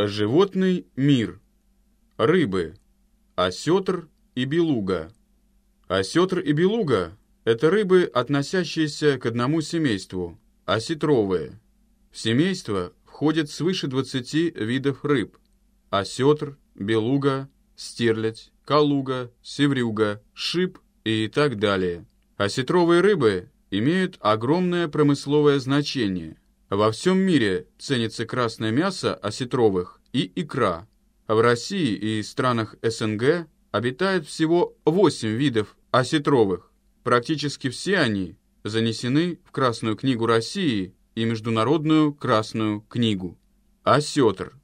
Животный мир. Рыбы. Осетр и белуга. Осетр и белуга – это рыбы, относящиеся к одному семейству – осетровые. В семейство входит свыше 20 видов рыб – осетр, белуга, стерлядь, калуга, севрюга, шип и так далее. Осетровые рыбы имеют огромное промысловое значение – во всем мире ценится красное мясо осетровых и икра. В России и странах СНГ обитает всего 8 видов осетровых. Практически все они занесены в Красную книгу России и Международную Красную книгу. Осетр.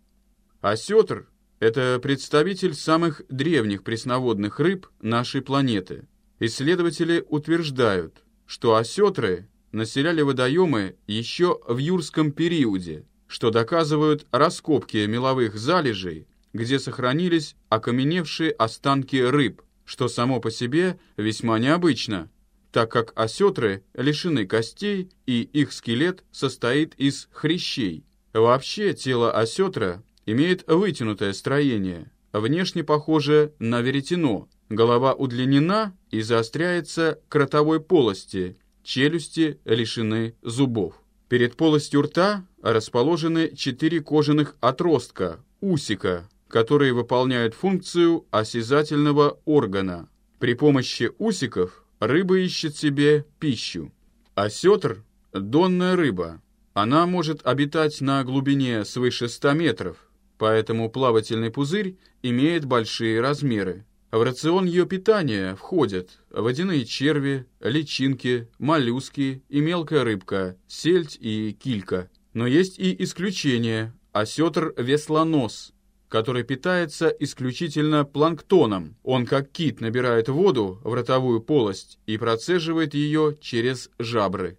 Осетр – это представитель самых древних пресноводных рыб нашей планеты. Исследователи утверждают, что осетры населяли водоемы еще в юрском периоде, что доказывают раскопки меловых залежей, где сохранились окаменевшие останки рыб, что само по себе весьма необычно, так как осетры лишены костей и их скелет состоит из хрящей. Вообще тело осетра имеет вытянутое строение, внешне похоже на веретено, голова удлинена и заостряется к ротовой полости – челюсти лишены зубов. Перед полостью рта расположены четыре кожаных отростка, усика, которые выполняют функцию осязательного органа. При помощи усиков рыба ищет себе пищу. Осетр – донная рыба. Она может обитать на глубине свыше 100 метров, поэтому плавательный пузырь имеет большие размеры. В рацион ее питания входят водяные черви, личинки, моллюски и мелкая рыбка, сельдь и килька. Но есть и исключения – осетр-веслонос, который питается исключительно планктоном. Он, как кит, набирает воду в ротовую полость и процеживает ее через жабры.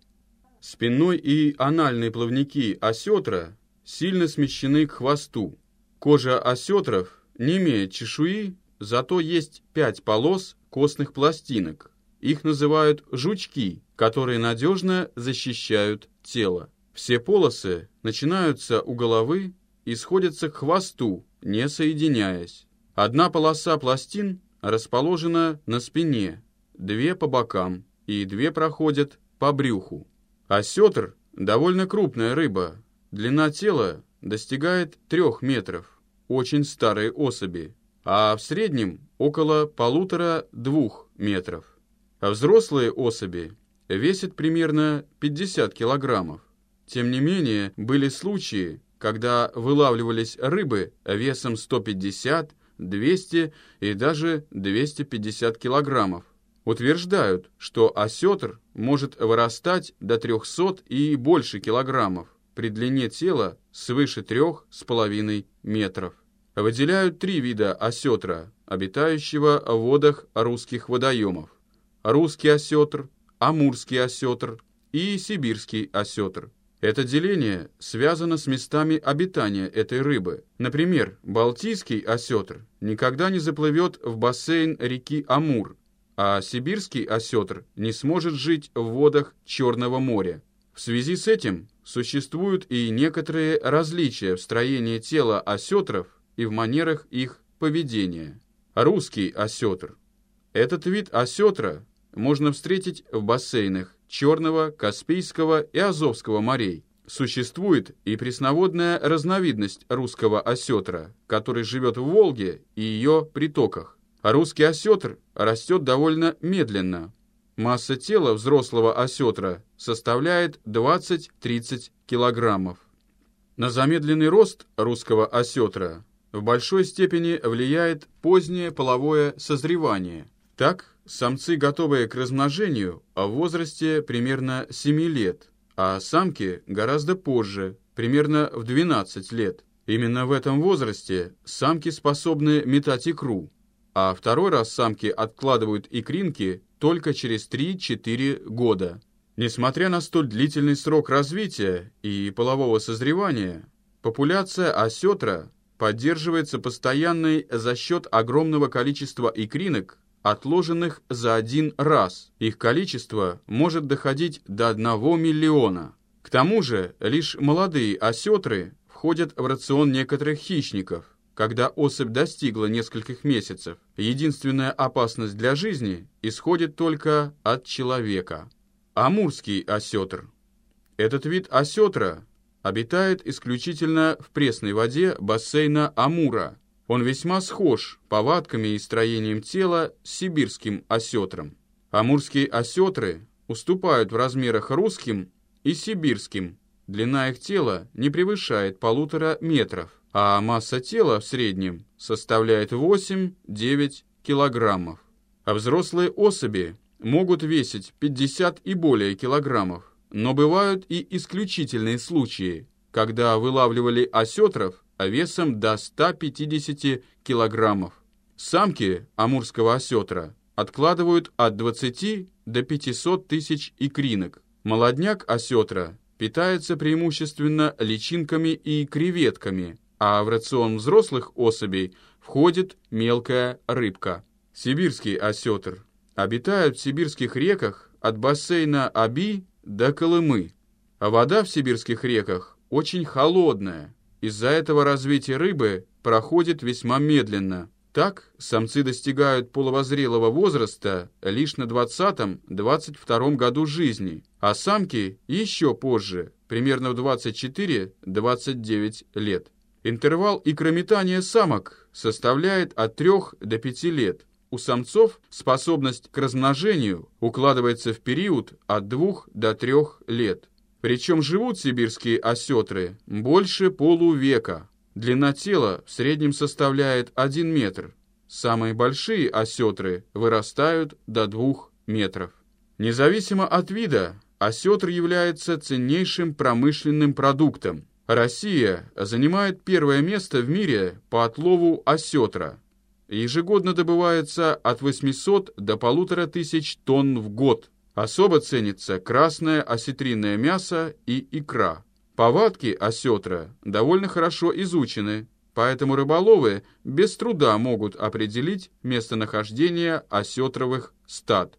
Спинной и анальные плавники осетра сильно смещены к хвосту. Кожа осетров не имеет чешуи Зато есть пять полос костных пластинок. Их называют жучки, которые надежно защищают тело. Все полосы начинаются у головы и сходятся к хвосту, не соединяясь. Одна полоса пластин расположена на спине, две по бокам и две проходят по брюху. Осетр – довольно крупная рыба. Длина тела достигает трех метров. Очень старые особи а в среднем около полутора-двух метров. А взрослые особи весят примерно 50 килограммов. Тем не менее, были случаи, когда вылавливались рыбы весом 150, 200 и даже 250 килограммов. Утверждают, что осетр может вырастать до 300 и больше килограммов при длине тела свыше 3,5 метров выделяют три вида осетра, обитающего в водах русских водоемов. Русский осетр, амурский осетр и сибирский осетр. Это деление связано с местами обитания этой рыбы. Например, Балтийский осетр никогда не заплывет в бассейн реки Амур, а сибирский осетр не сможет жить в водах Черного моря. В связи с этим существуют и некоторые различия в строении тела осетров и в манерах их поведения. Русский осетр. Этот вид осетра можно встретить в бассейнах Черного, Каспийского и Азовского морей. Существует и пресноводная разновидность русского осетра, который живет в Волге и ее притоках. русский осетр растет довольно медленно. Масса тела взрослого осетра составляет 20-30 килограммов. На замедленный рост русского осетра в большой степени влияет позднее половое созревание. Так, самцы, готовые к размножению, в возрасте примерно 7 лет, а самки гораздо позже, примерно в 12 лет. Именно в этом возрасте самки способны метать икру, а второй раз самки откладывают икринки только через 3-4 года. Несмотря на столь длительный срок развития и полового созревания, популяция осетра поддерживается постоянной за счет огромного количества икринок, отложенных за один раз. Их количество может доходить до 1 миллиона. К тому же лишь молодые осетры входят в рацион некоторых хищников, когда особь достигла нескольких месяцев. Единственная опасность для жизни исходит только от человека. Амурский осетр. Этот вид осетра обитает исключительно в пресной воде бассейна Амура. Он весьма схож повадками и строением тела с сибирским осетром. Амурские осетры уступают в размерах русским и сибирским. Длина их тела не превышает полутора метров, а масса тела в среднем составляет 8-9 килограммов. А взрослые особи могут весить 50 и более килограммов. Но бывают и исключительные случаи, когда вылавливали осетров весом до 150 килограммов. Самки амурского осетра откладывают от 20 до 500 тысяч икринок. Молодняк осетра питается преимущественно личинками и креветками, а в рацион взрослых особей входит мелкая рыбка. Сибирский осетр обитает в сибирских реках от бассейна Аби до Колымы. А вода в сибирских реках очень холодная. Из-за этого развитие рыбы проходит весьма медленно. Так, самцы достигают половозрелого возраста лишь на 20-22 году жизни, а самки еще позже, примерно в 24-29 лет. Интервал икрометания самок составляет от 3 до 5 лет, у самцов способность к размножению укладывается в период от 2 до 3 лет. Причем живут сибирские осетры больше полувека. Длина тела в среднем составляет 1 метр. Самые большие осетры вырастают до 2 метров. Независимо от вида, осетр является ценнейшим промышленным продуктом. Россия занимает первое место в мире по отлову осетра – ежегодно добывается от 800 до 1500 тонн в год. Особо ценится красное осетринное мясо и икра. Повадки осетра довольно хорошо изучены, поэтому рыболовы без труда могут определить местонахождение осетровых стад.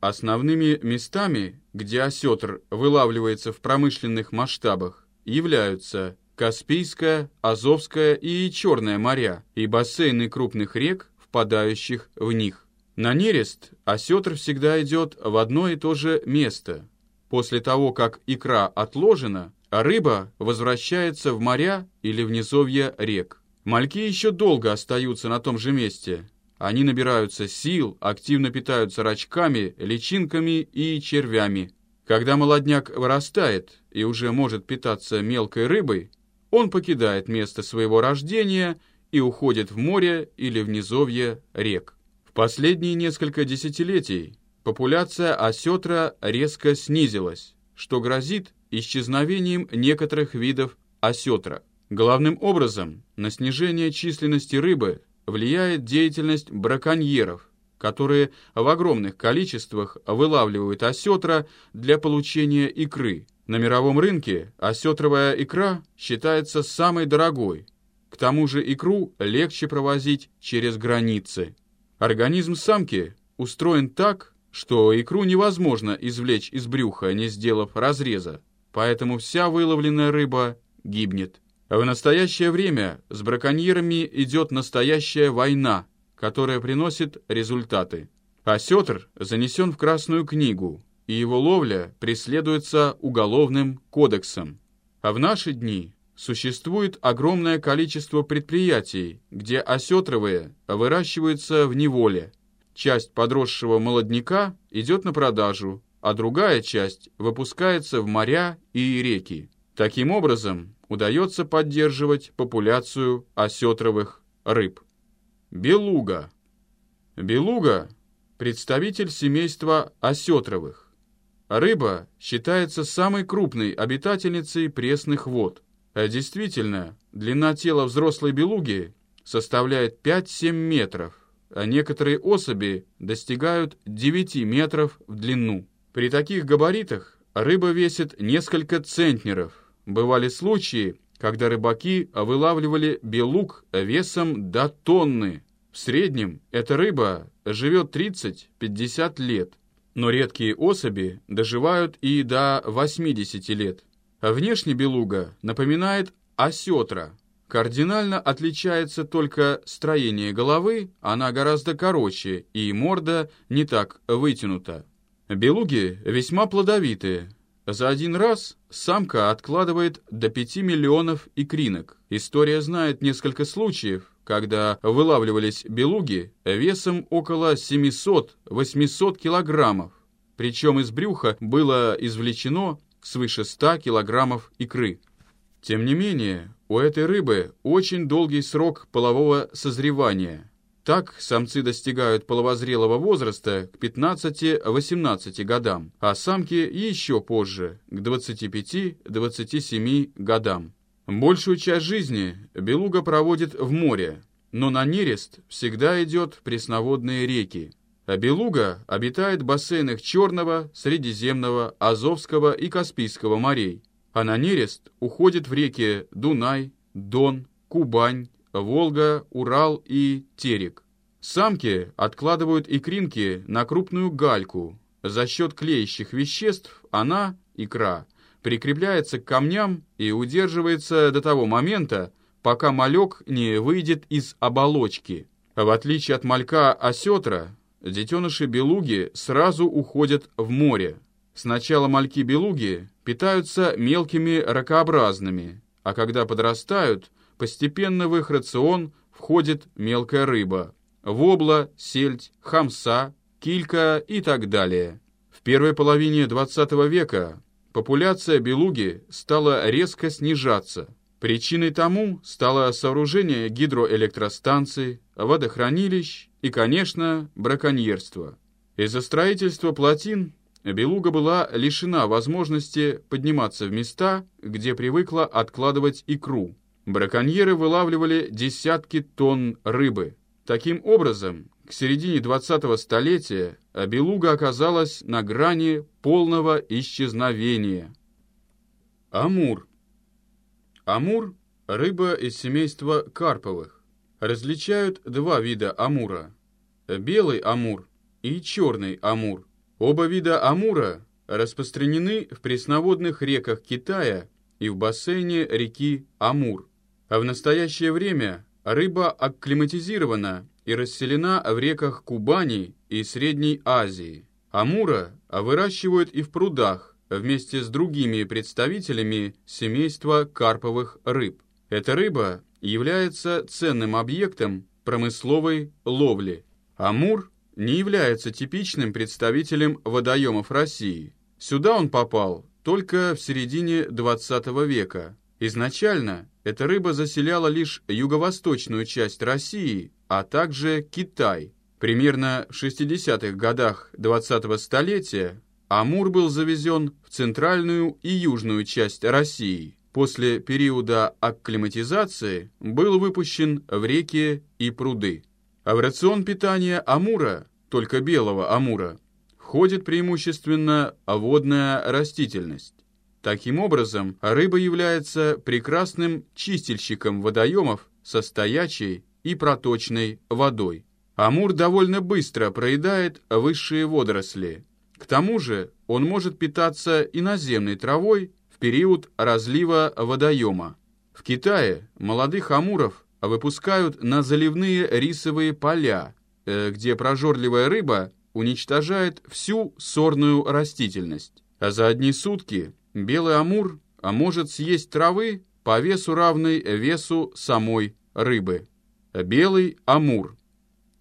Основными местами, где осетр вылавливается в промышленных масштабах, являются Каспийское, Азовское и Черное моря и бассейны крупных рек, впадающих в них. На нерест осетр всегда идет в одно и то же место. После того, как икра отложена, рыба возвращается в моря или в низовья рек. Мальки еще долго остаются на том же месте. Они набираются сил, активно питаются рачками, личинками и червями. Когда молодняк вырастает и уже может питаться мелкой рыбой, он покидает место своего рождения и уходит в море или в низовье рек. В последние несколько десятилетий популяция осетра резко снизилась, что грозит исчезновением некоторых видов осетра. Главным образом на снижение численности рыбы влияет деятельность браконьеров, которые в огромных количествах вылавливают осетра для получения икры, на мировом рынке осетровая икра считается самой дорогой. К тому же икру легче провозить через границы. Организм самки устроен так, что икру невозможно извлечь из брюха, не сделав разреза, поэтому вся выловленная рыба гибнет. В настоящее время с браконьерами идет настоящая война, которая приносит результаты. Осетр занесен в Красную книгу, и его ловля преследуется уголовным кодексом. А в наши дни существует огромное количество предприятий, где осетровые выращиваются в неволе. Часть подросшего молодняка идет на продажу, а другая часть выпускается в моря и реки. Таким образом, удается поддерживать популяцию осетровых рыб. Белуга. Белуга – представитель семейства осетровых. Рыба считается самой крупной обитательницей пресных вод. А действительно, длина тела взрослой белуги составляет 5-7 метров, а некоторые особи достигают 9 метров в длину. При таких габаритах рыба весит несколько центнеров. Бывали случаи, когда рыбаки вылавливали белуг весом до тонны. В среднем эта рыба живет 30-50 лет но редкие особи доживают и до 80 лет. Внешне белуга напоминает осетра. Кардинально отличается только строение головы, она гораздо короче, и морда не так вытянута. Белуги весьма плодовитые. За один раз самка откладывает до 5 миллионов икринок. История знает несколько случаев, когда вылавливались белуги весом около 700-800 килограммов. Причем из брюха было извлечено свыше 100 килограммов икры. Тем не менее, у этой рыбы очень долгий срок полового созревания. Так самцы достигают половозрелого возраста к 15-18 годам, а самки еще позже, к 25-27 годам. Большую часть жизни белуга проводит в море, но на нерест всегда идет пресноводные реки. А белуга обитает в бассейнах Черного, Средиземного, Азовского и Каспийского морей а на нерест уходит в реки Дунай, Дон, Кубань, Волга, Урал и Терек. Самки откладывают икринки на крупную гальку. За счет клеящих веществ она, икра, прикрепляется к камням и удерживается до того момента, пока малек не выйдет из оболочки. В отличие от малька осетра, детеныши белуги сразу уходят в море. Сначала мальки-белуги питаются мелкими ракообразными, а когда подрастают, постепенно в их рацион входит мелкая рыба – вобла, сельдь, хамса, килька и так далее. В первой половине XX века популяция белуги стала резко снижаться. Причиной тому стало сооружение гидроэлектростанций, водохранилищ и, конечно, браконьерство. Из-за строительства плотин Белуга была лишена возможности подниматься в места, где привыкла откладывать икру. Браконьеры вылавливали десятки тонн рыбы. Таким образом, к середине 20-го столетия белуга оказалась на грани полного исчезновения. Амур. Амур – рыба из семейства карповых. Различают два вида амура – белый амур и черный амур – Оба вида амура распространены в пресноводных реках Китая и в бассейне реки Амур. А в настоящее время рыба акклиматизирована и расселена в реках Кубани и Средней Азии. Амура выращивают и в прудах вместе с другими представителями семейства карповых рыб. Эта рыба является ценным объектом промысловой ловли. Амур не является типичным представителем водоемов России. Сюда он попал только в середине 20 века. Изначально эта рыба заселяла лишь юго-восточную часть России, а также Китай. Примерно в 60-х годах 20-го столетия Амур был завезен в центральную и южную часть России. После периода акклиматизации был выпущен в реки и пруды. А в рацион питания амура, только белого амура, входит преимущественно водная растительность. Таким образом, рыба является прекрасным чистильщиком водоемов со стоячей и проточной водой. Амур довольно быстро проедает высшие водоросли. К тому же он может питаться и наземной травой в период разлива водоема. В Китае молодых амуров выпускают на заливные рисовые поля, э, где прожорливая рыба уничтожает всю сорную растительность. А за одни сутки белый амур а может съесть травы по весу равной весу самой рыбы. Белый амур.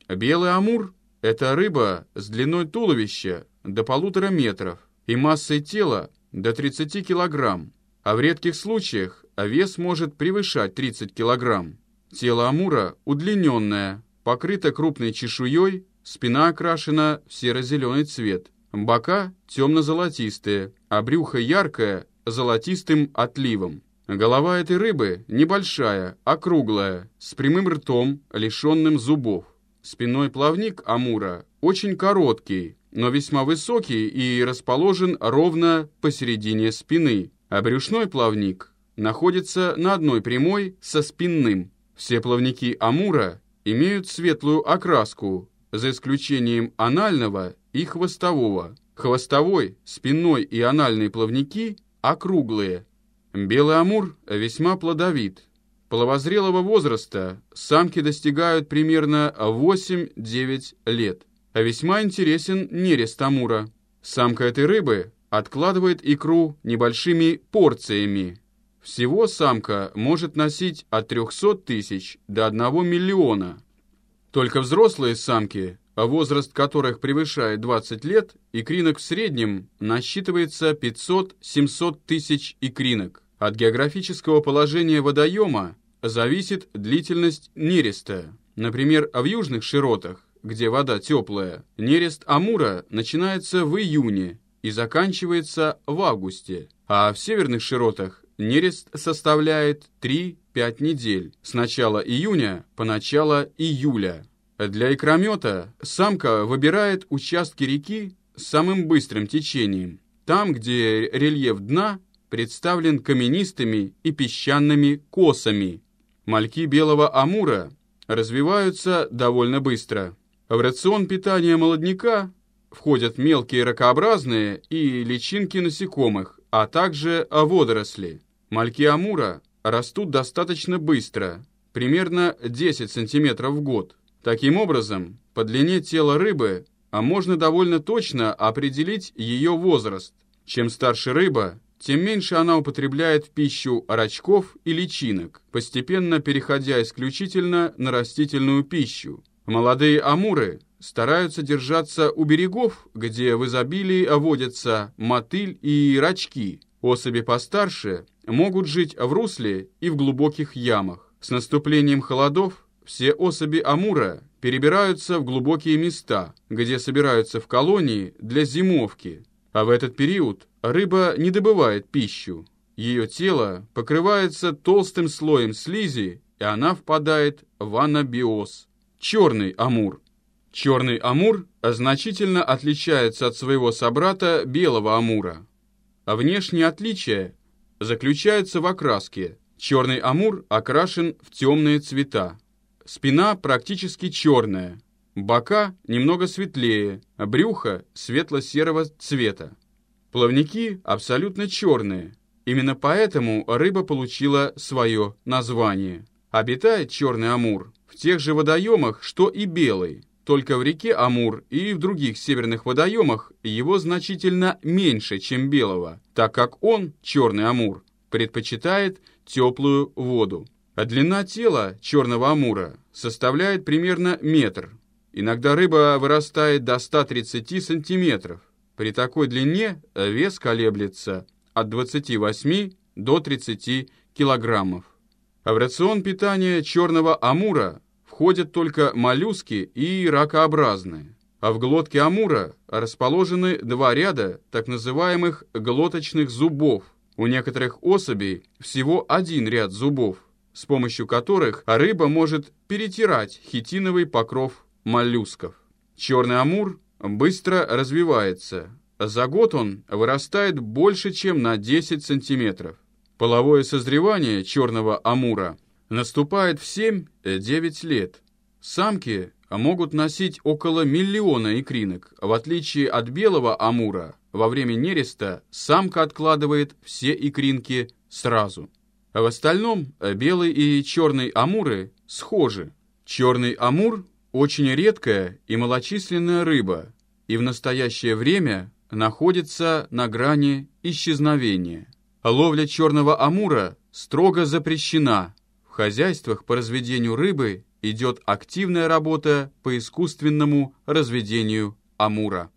Белый амур – это рыба с длиной туловища до полутора метров и массой тела до 30 килограмм, а в редких случаях вес может превышать 30 килограмм. Тело амура удлиненное, покрыто крупной чешуей, спина окрашена в серо-зеленый цвет, бока темно-золотистые, а брюхо яркое, золотистым отливом. Голова этой рыбы небольшая, округлая, с прямым ртом, лишенным зубов. Спиной плавник амура очень короткий, но весьма высокий и расположен ровно посередине спины, а брюшной плавник находится на одной прямой со спинным. Все плавники амура имеют светлую окраску, за исключением анального и хвостового. Хвостовой, спинной и анальные плавники округлые. Белый амур весьма плодовит. Половозрелого возраста самки достигают примерно 8-9 лет. А весьма интересен нерест амура. Самка этой рыбы откладывает икру небольшими порциями. Всего самка может носить от 300 тысяч до 1 миллиона. Только взрослые самки, возраст которых превышает 20 лет, икринок в среднем насчитывается 500-700 тысяч икринок. От географического положения водоема зависит длительность нереста. Например, в южных широтах где вода теплая, нерест Амура начинается в июне и заканчивается в августе, а в северных широтах нерест составляет 3-5 недель, с начала июня по начало июля. Для икромета самка выбирает участки реки с самым быстрым течением, там, где рельеф дна представлен каменистыми и песчаными косами. Мальки белого амура развиваются довольно быстро. В рацион питания молодняка входят мелкие ракообразные и личинки насекомых, а также водоросли. Мальки амура растут достаточно быстро, примерно 10 см в год. Таким образом, по длине тела рыбы а можно довольно точно определить ее возраст. Чем старше рыба, тем меньше она употребляет в пищу рачков и личинок, постепенно переходя исключительно на растительную пищу. Молодые амуры стараются держаться у берегов, где в изобилии водятся мотыль и рачки. Особи постарше могут жить в русле и в глубоких ямах. С наступлением холодов все особи амура перебираются в глубокие места, где собираются в колонии для зимовки. А в этот период рыба не добывает пищу. Ее тело покрывается толстым слоем слизи, и она впадает в анабиоз. Черный амур. Черный амур значительно отличается от своего собрата белого амура. А внешние отличия заключаются в окраске. Черный амур окрашен в темные цвета. Спина практически черная, бока немного светлее, а брюхо светло-серого цвета. Плавники абсолютно черные. Именно поэтому рыба получила свое название. Обитает черный амур в тех же водоемах, что и белый. Только в реке Амур и в других северных водоемах его значительно меньше, чем белого, так как он, черный Амур, предпочитает теплую воду. А длина тела черного Амура составляет примерно метр. Иногда рыба вырастает до 130 сантиметров. При такой длине вес колеблется от 28 до 30 килограммов. А в рацион питания черного амура входят только моллюски и ракообразные. А в глотке амура расположены два ряда так называемых глоточных зубов. У некоторых особей всего один ряд зубов, с помощью которых рыба может перетирать хитиновый покров моллюсков. Черный амур быстро развивается. За год он вырастает больше, чем на 10 сантиметров. Половое созревание черного амура наступает в 7-9 лет. Самки могут носить около миллиона икринок. В отличие от белого амура, во время нереста самка откладывает все икринки сразу. А в остальном белый и черный амуры схожи. Черный амур – очень редкая и малочисленная рыба, и в настоящее время находится на грани исчезновения. Ловля черного амура строго запрещена. В хозяйствах по разведению рыбы идет активная работа по искусственному разведению амура.